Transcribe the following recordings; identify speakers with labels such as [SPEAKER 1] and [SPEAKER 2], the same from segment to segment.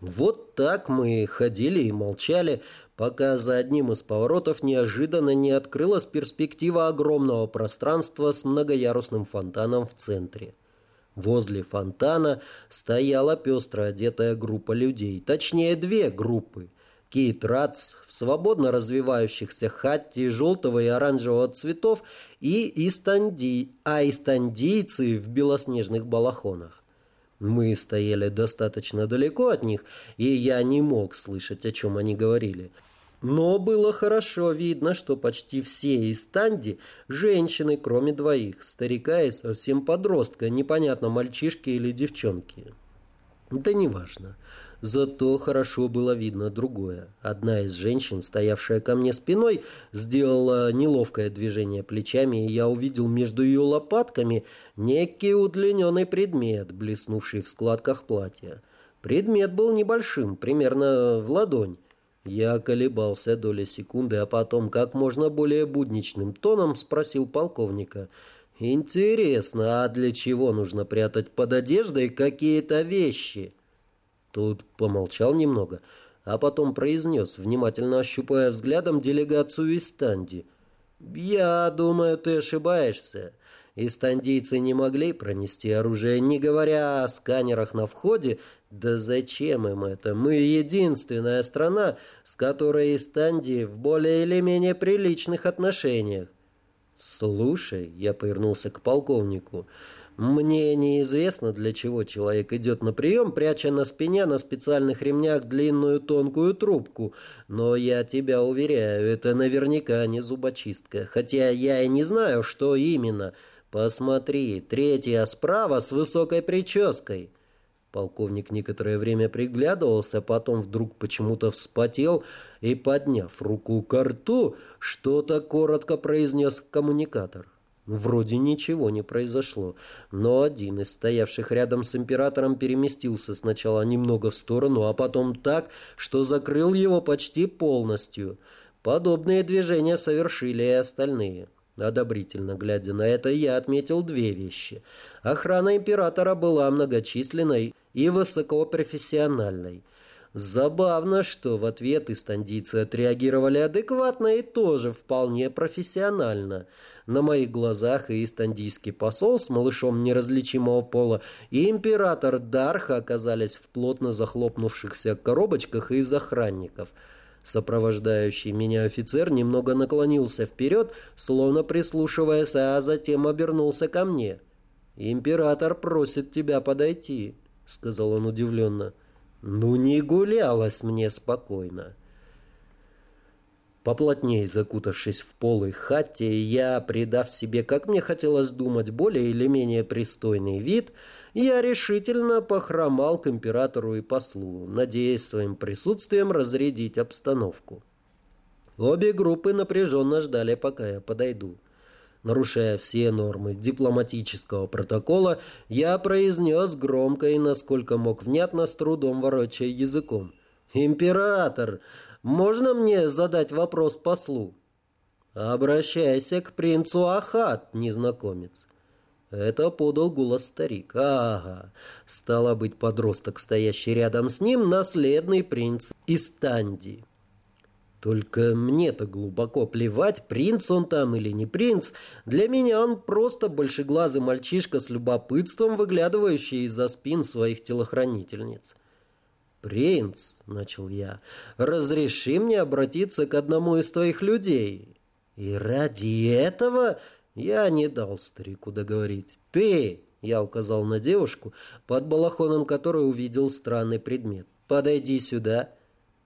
[SPEAKER 1] Вот так мы ходили и молчали, пока за одним из поворотов неожиданно не открылась перспектива огромного пространства с многоярусным фонтаном в центре. Возле фонтана стояла пестро одетая группа людей, точнее две группы. Кейт Рац в свободно развивающихся хатти желтого и оранжевого цветов и истанди, а истандийцы в белоснежных балахонах. Мы стояли достаточно далеко от них, и я не мог слышать, о чем они говорили. Но было хорошо видно, что почти все из Танди – женщины, кроме двоих, старика и совсем подростка, непонятно, мальчишки или девчонки. Да неважно. Зато хорошо было видно другое. Одна из женщин, стоявшая ко мне спиной, сделала неловкое движение плечами, и я увидел между ее лопатками некий удлиненный предмет, блеснувший в складках платья. Предмет был небольшим, примерно в ладонь. Я колебался доли секунды, а потом как можно более будничным тоном спросил полковника. «Интересно, а для чего нужно прятать под одеждой какие-то вещи?» Тут помолчал немного, а потом произнес, внимательно ощупая взглядом делегацию из Танди. «Я думаю, ты ошибаешься. Истандийцы не могли пронести оружие, не говоря о сканерах на входе. Да зачем им это? Мы единственная страна, с которой Истанди в более или менее приличных отношениях. «Слушай», — я повернулся к полковнику, — мне неизвестно, для чего человек идет на прием, пряча на спине на специальных ремнях длинную тонкую трубку. Но я тебя уверяю, это наверняка не зубочистка. Хотя я и не знаю, что именно. Посмотри, третья справа с высокой прической. Полковник некоторое время приглядывался, потом вдруг почему-то вспотел и, подняв руку к рту, что-то коротко произнес коммуникатор. Вроде ничего не произошло, но один из стоявших рядом с императором переместился сначала немного в сторону, а потом так, что закрыл его почти полностью. Подобные движения совершили и остальные. Одобрительно глядя на это, я отметил две вещи. Охрана императора была многочисленной и высокопрофессиональной. Забавно, что в ответ истандийцы отреагировали адекватно и тоже вполне профессионально. На моих глазах и истандийский посол с малышом неразличимого пола, и император Дарха оказались в плотно захлопнувшихся коробочках из охранников. Сопровождающий меня офицер немного наклонился вперед, словно прислушиваясь, а затем обернулся ко мне. «Император просит тебя подойти», — сказал он удивленно. Ну, не гулялось мне спокойно. Поплотнее закутавшись в полой хате, я, придав себе, как мне хотелось думать, более или менее пристойный вид, я решительно похромал к императору и послу, надеясь своим присутствием разрядить обстановку. Обе группы напряженно ждали, пока я подойду. Нарушая все нормы дипломатического протокола, я произнес громко и насколько мог внятно, с трудом ворочая языком. «Император, можно мне задать вопрос послу?» «Обращайся к принцу Ахат, незнакомец». Это подал голос старик. Ага, стало быть, подросток, стоящий рядом с ним, наследный принц Истанди. Только мне-то глубоко плевать, принц он там или не принц. Для меня он просто большеглазый мальчишка с любопытством, выглядывающий из-за спин своих телохранительниц. «Принц», — начал я, — «разреши мне обратиться к одному из твоих людей». И ради этого я не дал старику договорить. «Ты», — я указал на девушку, под балахоном которой увидел странный предмет, — «подойди сюда».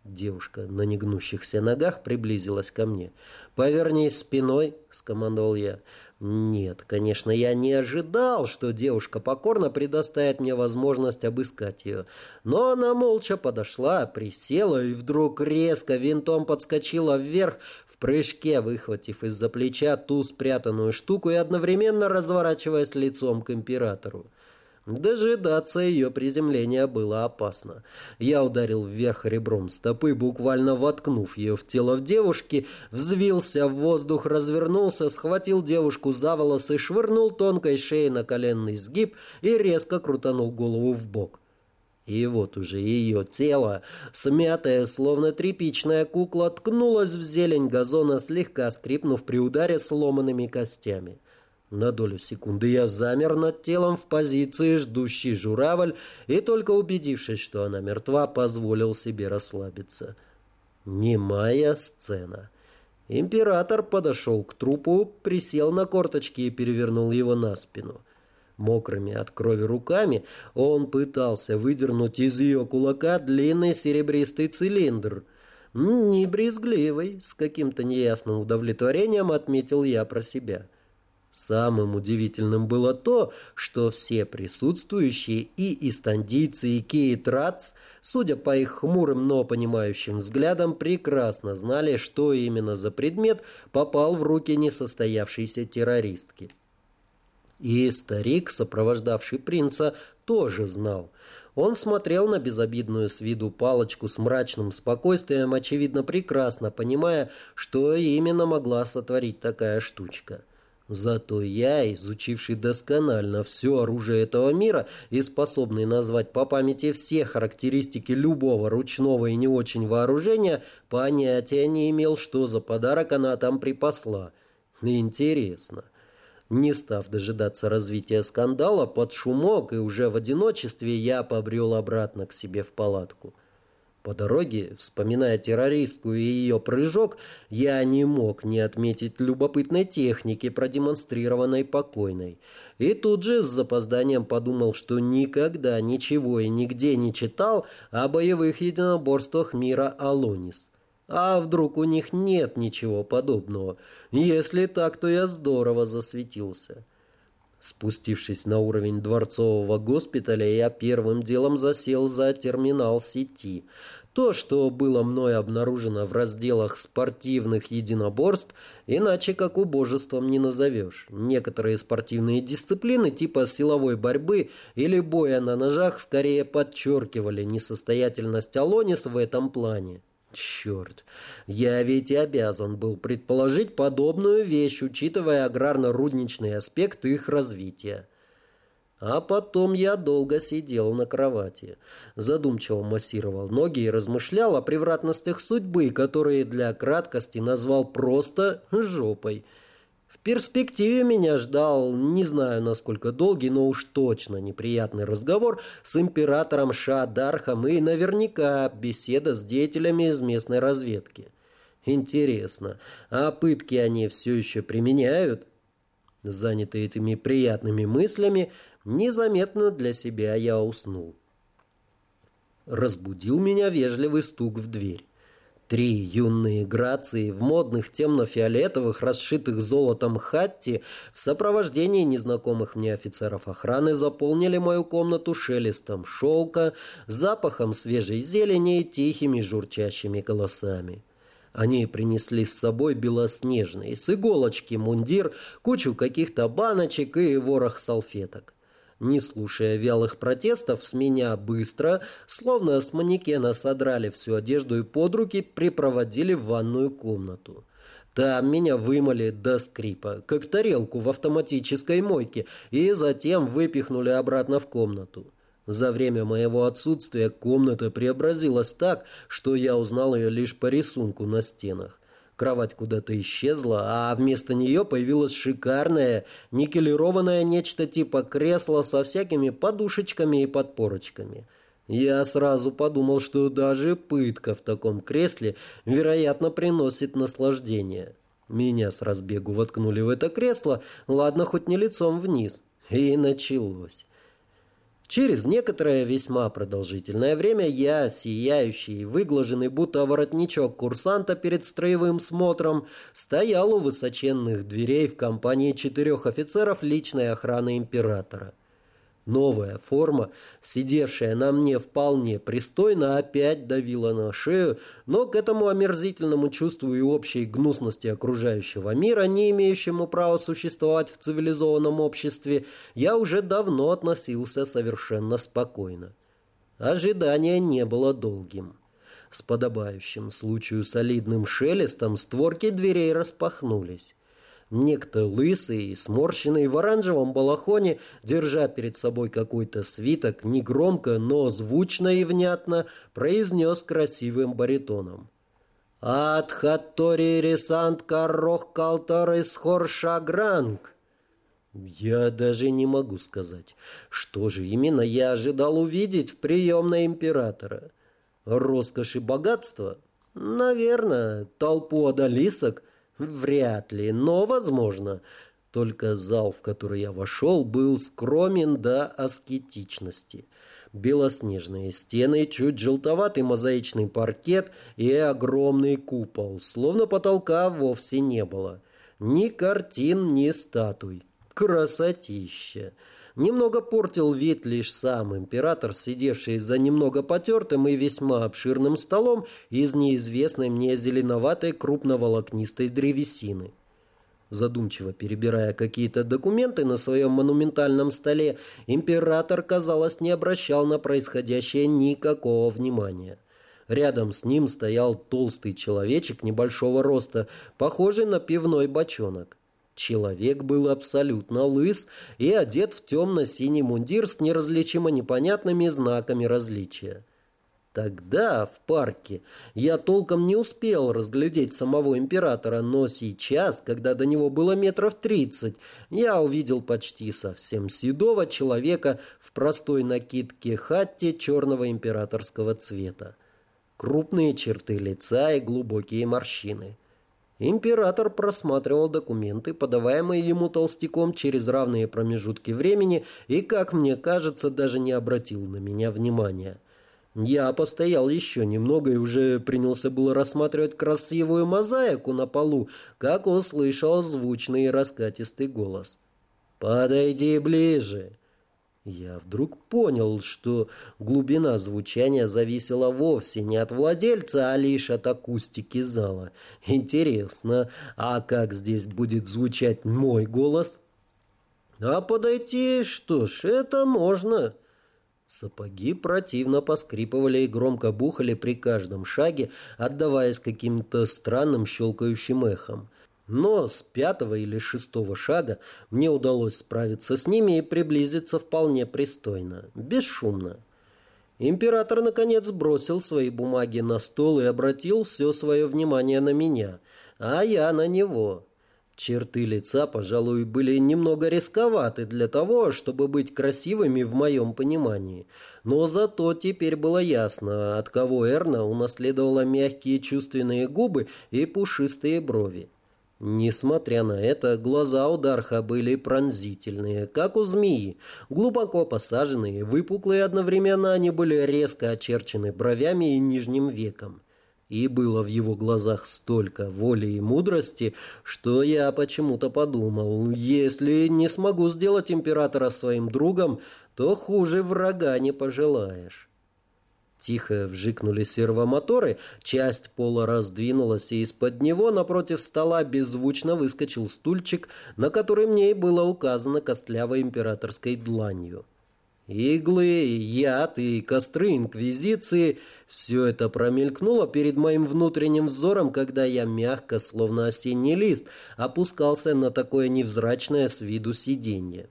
[SPEAKER 1] Девушка на негнущихся ногах приблизилась ко мне. «Повернись спиной», — скомандовал я. Нет, конечно, я не ожидал, что девушка покорно предоставит мне возможность обыскать ее. Но она молча подошла, присела и вдруг резко винтом подскочила вверх, в прыжке выхватив из-за плеча ту спрятанную штуку и одновременно разворачиваясь лицом к императору. Дожидаться ее приземления было опасно. Я ударил вверх ребром стопы, буквально воткнув ее в тело девушки, взвился в воздух, развернулся, схватил девушку за волосы, швырнул тонкой шеей на коленный сгиб и резко крутанул голову в бок. И вот уже ее тело, смятое, словно тряпичная кукла, ткнулось в зелень газона, слегка скрипнув при ударе сломанными костями. На долю секунды я замер над телом в позиции ждущий журавль и, только убедившись, что она мертва, позволил себе расслабиться. Немая сцена. Император подошел к трупу, присел на корточки и перевернул его на спину. Мокрыми от крови руками он пытался выдернуть из ее кулака длинный серебристый цилиндр. Не брезгливый, с каким-то неясным удовлетворением отметил я про себя. Самым удивительным было то, что все присутствующие и истандийцы, и кейтрац, судя по их хмурым, но понимающим взглядам, прекрасно знали, что именно за предмет попал в руки несостоявшейся террористки. И старик, сопровождавший принца, тоже знал. Он смотрел на безобидную с виду палочку с мрачным спокойствием, очевидно прекрасно понимая, что именно могла сотворить такая штучка. Зато я, изучивший досконально все оружие этого мира и способный назвать по памяти все характеристики любого ручного и не очень вооружения, понятия не имел, что за подарок она там припасла. Интересно. Не став дожидаться развития скандала, под шумок и уже в одиночестве я побрел обратно к себе в палатку. По дороге, вспоминая террористку и ее прыжок, я не мог не отметить любопытной техники, продемонстрированной покойной. И тут же с запозданием подумал, что никогда ничего и нигде не читал о боевых единоборствах мира Алонис. А вдруг у них нет ничего подобного? Если так, то я здорово засветился. Спустившись на уровень дворцового госпиталя, я первым делом засел за терминал сети. То, что было мной обнаружено в разделах спортивных единоборств, иначе как убожеством не назовешь. Некоторые спортивные дисциплины типа силовой борьбы или боя на ножах скорее подчеркивали несостоятельность Алонис в этом плане. Черт, я ведь и обязан был предположить подобную вещь, учитывая аграрно-рудничный аспект их развития. А потом я долго сидел на кровати, задумчиво массировал ноги и размышлял о превратностях судьбы, которые для краткости назвал просто «жопой». В перспективе меня ждал, не знаю насколько долгий, но уж точно неприятный разговор с императором Шадархом и наверняка беседа с деятелями из местной разведки. Интересно, а пытки они все еще применяют? Занятый этими приятными мыслями, незаметно для себя я уснул. Разбудил меня вежливый стук в дверь. Три юные грации в модных темно-фиолетовых, расшитых золотом хатти в сопровождении незнакомых мне офицеров охраны заполнили мою комнату шелестом шелка, запахом свежей зелени и тихими журчащими голосами. Они принесли с собой белоснежный с иголочки мундир, кучу каких-то баночек и ворох салфеток. Не слушая вялых протестов, с меня быстро, словно с манекена содрали всю одежду и под руки припроводили в ванную комнату. Там меня вымыли до скрипа, как тарелку в автоматической мойке, и затем выпихнули обратно в комнату. За время моего отсутствия комната преобразилась так, что я узнал ее лишь по рисунку на стенах. Кровать куда-то исчезла, а вместо нее появилось шикарное никелированное нечто типа кресла со всякими подушечками и подпорочками. Я сразу подумал, что даже пытка в таком кресле, вероятно, приносит наслаждение. Меня с разбегу воткнули в это кресло, ладно, хоть не лицом вниз. И началось. Через некоторое весьма продолжительное время я, сияющий, выглаженный будто воротничок курсанта перед строевым смотром, стоял у высоченных дверей в компании четырех офицеров личной охраны императора. Новая форма, сидевшая на мне вполне пристойно, опять давила на шею, но к этому омерзительному чувству и общей гнусности окружающего мира, не имеющему права существовать в цивилизованном обществе, я уже давно относился совершенно спокойно. Ожидание не было долгим. С подобающим случаю солидным шелестом створки дверей распахнулись. Некто лысый, сморщенный в оранжевом балахоне, держа перед собой какой-то свиток, негромко, но звучно и внятно произнес красивым баритоном. «От хаттори ресант каррох калторис хоршагранг». Я даже не могу сказать, что же именно я ожидал увидеть в приемной императора. Роскошь и богатство? Наверное. Толпу одолисок? Вряд ли, но возможно. Только зал, в который я вошел, был скромен до аскетичности. Белоснежные стены, чуть желтоватый мозаичный паркет и огромный купол, словно потолка вовсе не было. Ни картин, ни статуй. Красотища! Немного портил вид лишь сам император, сидевший за немного потертым и весьма обширным столом из неизвестной мне зеленоватой крупноволокнистой древесины. Задумчиво перебирая какие-то документы на своем монументальном столе, император, казалось, не обращал на происходящее никакого внимания. Рядом с ним стоял толстый человечек небольшого роста, похожий на пивной бочонок. Человек был абсолютно лыс и одет в темно-синий мундир с неразличимо непонятными знаками различия. Тогда, в парке, я толком не успел разглядеть самого императора, но сейчас, когда до него было метров тридцать, я увидел почти совсем седого человека в простой накидке хатте черного императорского цвета. Крупные черты лица и глубокие морщины. Император просматривал документы, подаваемые ему толстяком через равные промежутки времени, и, как мне кажется, даже не обратил на меня внимания. Я постоял еще немного и уже принялся было рассматривать красивую мозаику на полу, как услышал звучный и раскатистый голос. «Подойди ближе!» Я вдруг понял, что глубина звучания зависела вовсе не от владельца, а лишь от акустики зала. Интересно, а как здесь будет звучать мой голос? А подойти, что ж, это можно. Сапоги противно поскрипывали и громко бухали при каждом шаге, отдаваясь каким-то странным щелкающим эхом. Но с пятого или шестого шага мне удалось справиться с ними и приблизиться вполне пристойно, бесшумно. Император, наконец, бросил свои бумаги на стол и обратил все свое внимание на меня, а я на него. Черты лица, пожалуй, были немного рисковаты для того, чтобы быть красивыми в моем понимании. Но зато теперь было ясно, от кого Эрна унаследовала мягкие чувственные губы и пушистые брови. Несмотря на это, глаза у Дарха были пронзительные, как у змеи, глубоко посаженные, выпуклые одновременно они были резко очерчены бровями и нижним веком. И было в его глазах столько воли и мудрости, что я почему-то подумал, если не смогу сделать императора своим другом, то хуже врага не пожелаешь. Тихо вжикнули сервомоторы, часть пола раздвинулась, и из-под него напротив стола беззвучно выскочил стульчик, на который мне и было указано костлявой императорской дланью. Иглы, яд и костры инквизиции — все это промелькнуло перед моим внутренним взором, когда я мягко, словно осенний лист, опускался на такое невзрачное с виду сиденье.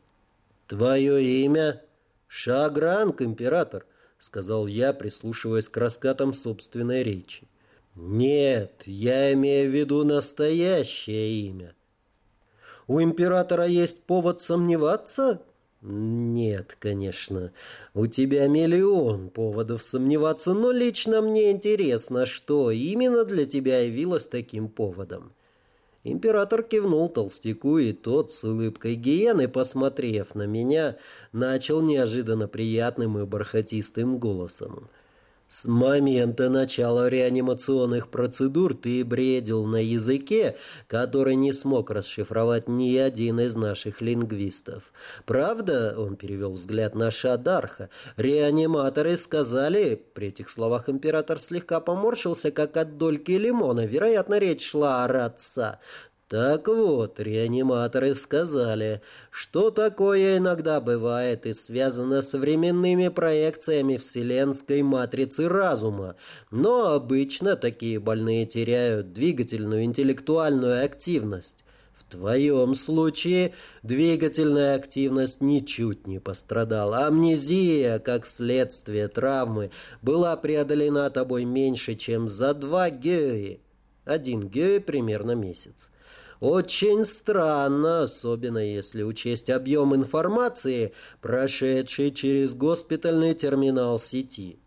[SPEAKER 1] «Твое имя?» «Шагранг, император сказал я, прислушиваясь к раскатам собственной речи. Нет, я имею в виду настоящее имя. У императора есть повод сомневаться? Нет, конечно. У тебя миллион поводов сомневаться, но лично мне интересно, что именно для тебя явилось таким поводом. Император кивнул толстяку, и тот, с улыбкой гиены, посмотрев на меня, начал неожиданно приятным и бархатистым голосом. С момента начала реанимационных процедур ты бредил на языке, который не смог расшифровать ни один из наших лингвистов. Правда, он перевел взгляд на Шадарха, реаниматоры сказали, при этих словах император слегка поморщился, как от дольки лимона, вероятно, речь шла о родца, так вот, реаниматоры сказали, что такое иногда бывает и связано с временными проекциями вселенской матрицы разума, но обычно такие больные теряют двигательную интеллектуальную активность. В твоем случае двигательная активность ничуть не пострадала. Амнезия, как следствие травмы, была преодолена тобой меньше, чем за два геи. Один геи примерно месяц. Очень странно, особенно если учесть объем информации, прошедший через госпитальный терминал сети.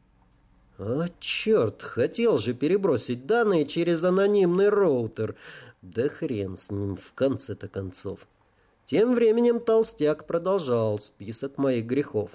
[SPEAKER 1] О, черт, хотел же перебросить данные через анонимный роутер. Да хрен с ним в конце-то концов. Тем временем толстяк продолжал список моих грехов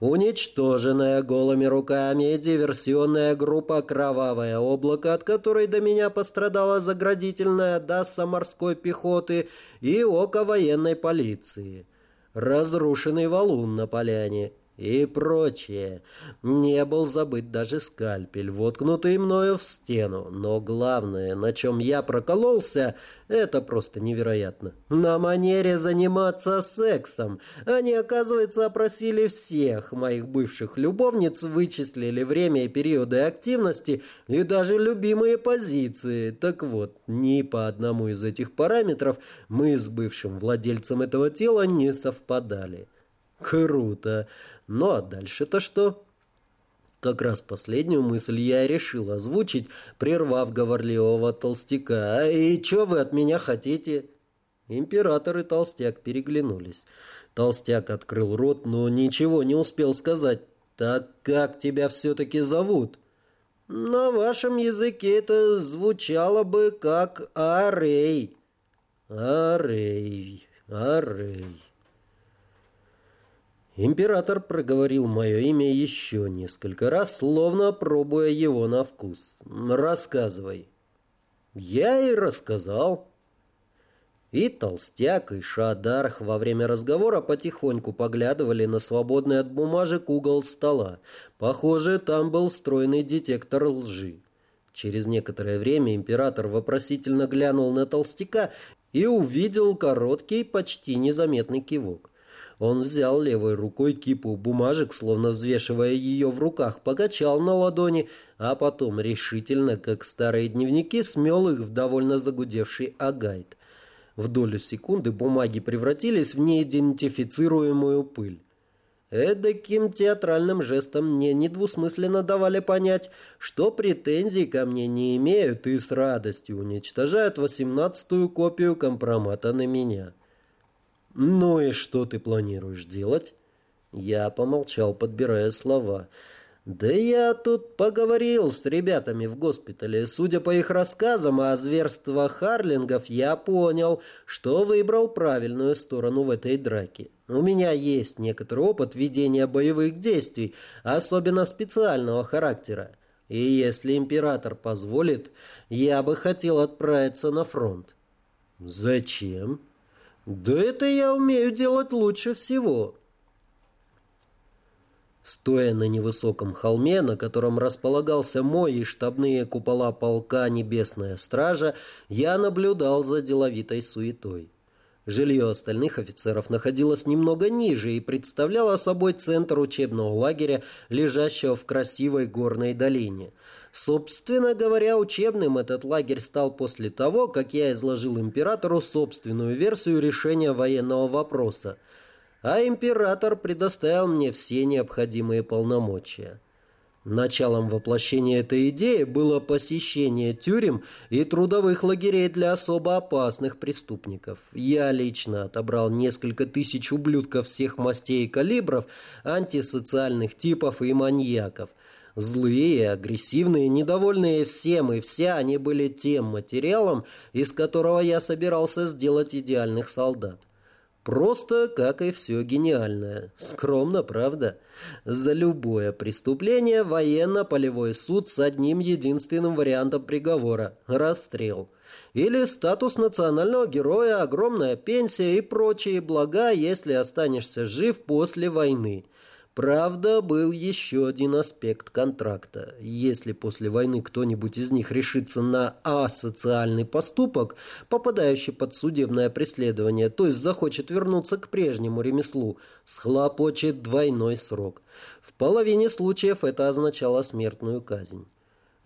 [SPEAKER 1] уничтоженная голыми руками диверсионная группа «Кровавое облако», от которой до меня пострадала заградительная дасса морской пехоты и око военной полиции, разрушенный валун на поляне, и прочее. Не был забыт даже скальпель, воткнутый мною в стену. Но главное, на чем я прокололся, это просто невероятно. На манере заниматься сексом. Они, оказывается, опросили всех моих бывших любовниц, вычислили время и периоды активности и даже любимые позиции. Так вот, ни по одному из этих параметров мы с бывшим владельцем этого тела не совпадали. Круто. Ну а дальше-то что? Как раз последнюю мысль я решил озвучить, прервав говорливого толстяка. «А «И что вы от меня хотите?» Император и толстяк переглянулись. Толстяк открыл рот, но ничего не успел сказать. «Так как тебя все-таки зовут?» «На вашем языке это звучало бы как Арей». «Арей, Арей». Император проговорил мое имя еще несколько раз, словно пробуя его на вкус. «Рассказывай». Я и рассказал. И Толстяк, и Шадарх во время разговора потихоньку поглядывали на свободный от бумажек угол стола. Похоже, там был встроенный детектор лжи. Через некоторое время император вопросительно глянул на толстяка и увидел короткий, почти незаметный кивок. Он взял левой рукой кипу бумажек, словно взвешивая ее в руках, покачал на ладони, а потом решительно, как старые дневники, смел их в довольно загудевший агайт. В долю секунды бумаги превратились в неидентифицируемую пыль. Эдаким театральным жестом мне недвусмысленно давали понять, что претензий ко мне не имеют и с радостью уничтожают восемнадцатую копию компромата на меня. «Ну и что ты планируешь делать?» Я помолчал, подбирая слова. «Да я тут поговорил с ребятами в госпитале. Судя по их рассказам о зверствах Харлингов, я понял, что выбрал правильную сторону в этой драке. У меня есть некоторый опыт ведения боевых действий, особенно специального характера. И если император позволит, я бы хотел отправиться на фронт». «Зачем?» Да это я умею делать лучше всего. Стоя на невысоком холме, на котором располагался мой и штабные купола полка «Небесная стража», я наблюдал за деловитой суетой. Жилье остальных офицеров находилось немного ниже и представляло собой центр учебного лагеря, лежащего в красивой горной долине – Собственно говоря, учебным этот лагерь стал после того, как я изложил императору собственную версию решения военного вопроса, а император предоставил мне все необходимые полномочия. Началом воплощения этой идеи было посещение тюрем и трудовых лагерей для особо опасных преступников. Я лично отобрал несколько тысяч ублюдков всех мастей и калибров, антисоциальных типов и маньяков – Злые, агрессивные, недовольные всем и вся они были тем материалом, из которого я собирался сделать идеальных солдат. Просто, как и все гениальное. Скромно, правда? За любое преступление военно-полевой суд с одним единственным вариантом приговора – расстрел. Или статус национального героя, огромная пенсия и прочие блага, если останешься жив после войны – Правда, был еще один аспект контракта. Если после войны кто-нибудь из них решится на асоциальный поступок, попадающий под судебное преследование, то есть захочет вернуться к прежнему ремеслу, схлопочет двойной срок. В половине случаев это означало смертную казнь.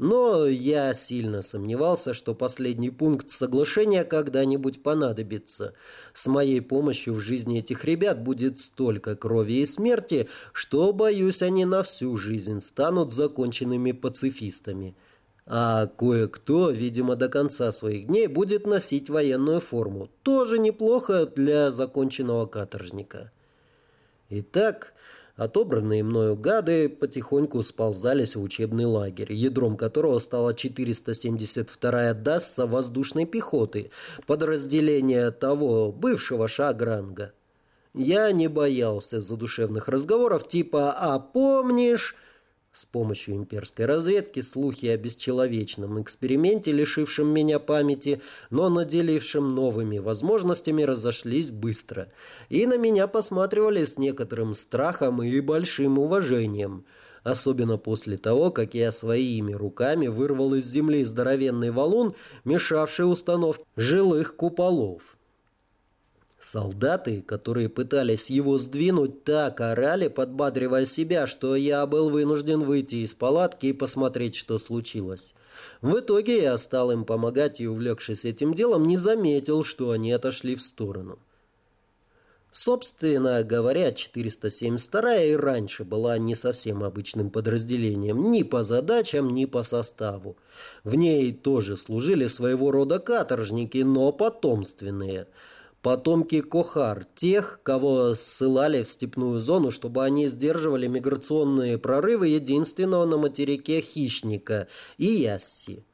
[SPEAKER 1] Но я сильно сомневался, что последний пункт соглашения когда-нибудь понадобится. С моей помощью в жизни этих ребят будет столько крови и смерти, что, боюсь, они на всю жизнь станут законченными пацифистами. А кое-кто, видимо, до конца своих дней будет носить военную форму. Тоже неплохо для законченного каторжника. Итак, Отобранные мною гады потихоньку сползались в учебный лагерь, ядром которого стала 472-я Дасса воздушной пехоты, подразделение того бывшего Шагранга. Я не боялся задушевных разговоров типа «А помнишь?», с помощью имперской разведки слухи о бесчеловечном эксперименте, лишившем меня памяти, но наделившем новыми возможностями, разошлись быстро. И на меня посматривали с некоторым страхом и большим уважением. Особенно после того, как я своими руками вырвал из земли здоровенный валун, мешавший установке жилых куполов. Солдаты, которые пытались его сдвинуть, так орали, подбадривая себя, что я был вынужден выйти из палатки и посмотреть, что случилось. В итоге я стал им помогать и, увлекшись этим делом, не заметил, что они отошли в сторону. Собственно говоря, 472 и раньше была не совсем обычным подразделением ни по задачам, ни по составу. В ней тоже служили своего рода каторжники, но потомственные – потомки Кохар, тех, кого ссылали в степную зону, чтобы они сдерживали миграционные прорывы единственного на материке хищника – и Ясси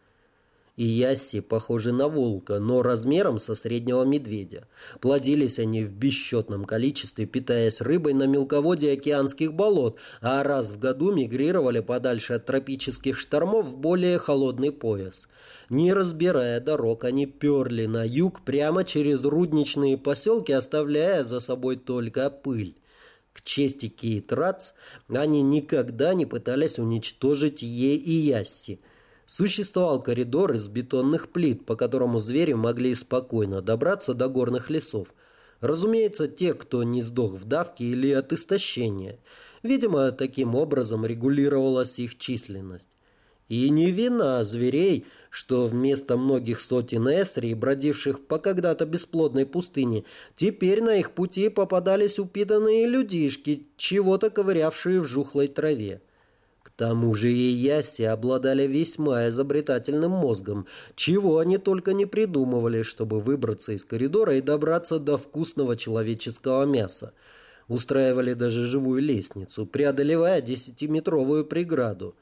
[SPEAKER 1] и ясси похожи на волка, но размером со среднего медведя. Плодились они в бесчетном количестве, питаясь рыбой на мелководье океанских болот, а раз в году мигрировали подальше от тропических штормов в более холодный пояс. Не разбирая дорог, они перли на юг прямо через рудничные поселки, оставляя за собой только пыль. К чести Кейт Рац, они никогда не пытались уничтожить Е и Ясси – Существовал коридор из бетонных плит, по которому звери могли спокойно добраться до горных лесов. Разумеется, те, кто не сдох в давке или от истощения. Видимо, таким образом регулировалась их численность. И не вина зверей, что вместо многих сотен эсрий, бродивших по когда-то бесплодной пустыне, теперь на их пути попадались упитанные людишки, чего-то ковырявшие в жухлой траве тому же и яси обладали весьма изобретательным мозгом, чего они только не придумывали, чтобы выбраться из коридора и добраться до вкусного человеческого мяса. Устраивали даже живую лестницу, преодолевая десятиметровую преграду.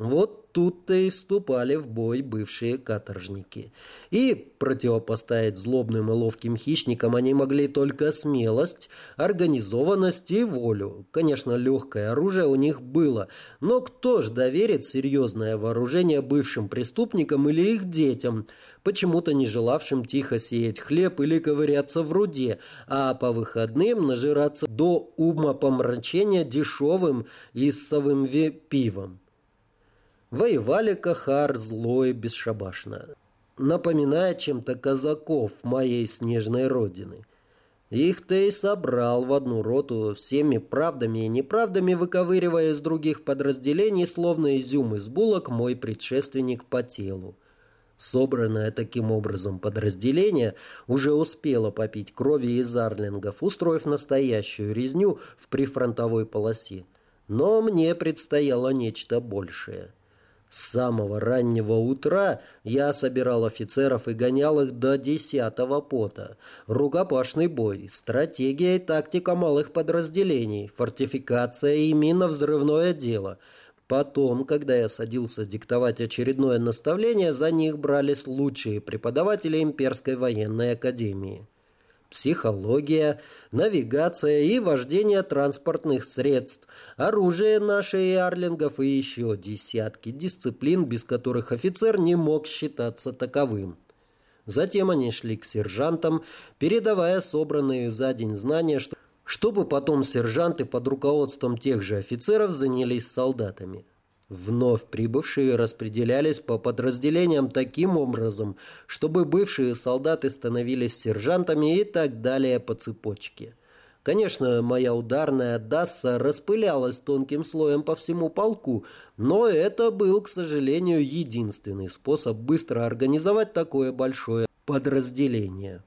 [SPEAKER 1] Вот тут-то и вступали в бой бывшие каторжники. И противопоставить злобным и ловким хищникам они могли только смелость, организованность и волю. Конечно, легкое оружие у них было, но кто ж доверит серьезное вооружение бывшим преступникам или их детям, почему-то не желавшим тихо сеять хлеб или ковыряться в руде, а по выходным нажираться до умопомрачения дешевым иссовым пивом. Воевали Кахар зло и бесшабашно, напоминая чем-то казаков моей снежной родины. Их-то и собрал в одну роту всеми правдами и неправдами, выковыривая из других подразделений, словно изюм из булок, мой предшественник по телу. Собранное таким образом подразделение уже успело попить крови из арлингов, устроив настоящую резню в прифронтовой полосе. Но мне предстояло нечто большее. С самого раннего утра я собирал офицеров и гонял их до десятого пота. Рукопашный бой, стратегия и тактика малых подразделений, фортификация и минно-взрывное дело. Потом, когда я садился диктовать очередное наставление, за них брались лучшие преподаватели Имперской военной академии психология, навигация и вождение транспортных средств, оружие нашей и арлингов и еще десятки дисциплин, без которых офицер не мог считаться таковым. Затем они шли к сержантам, передавая собранные за день знания, чтобы потом сержанты под руководством тех же офицеров занялись солдатами. Вновь прибывшие распределялись по подразделениям таким образом, чтобы бывшие солдаты становились сержантами и так далее по цепочке. Конечно, моя ударная Дасса распылялась тонким слоем по всему полку, но это был, к сожалению, единственный способ быстро организовать такое большое подразделение.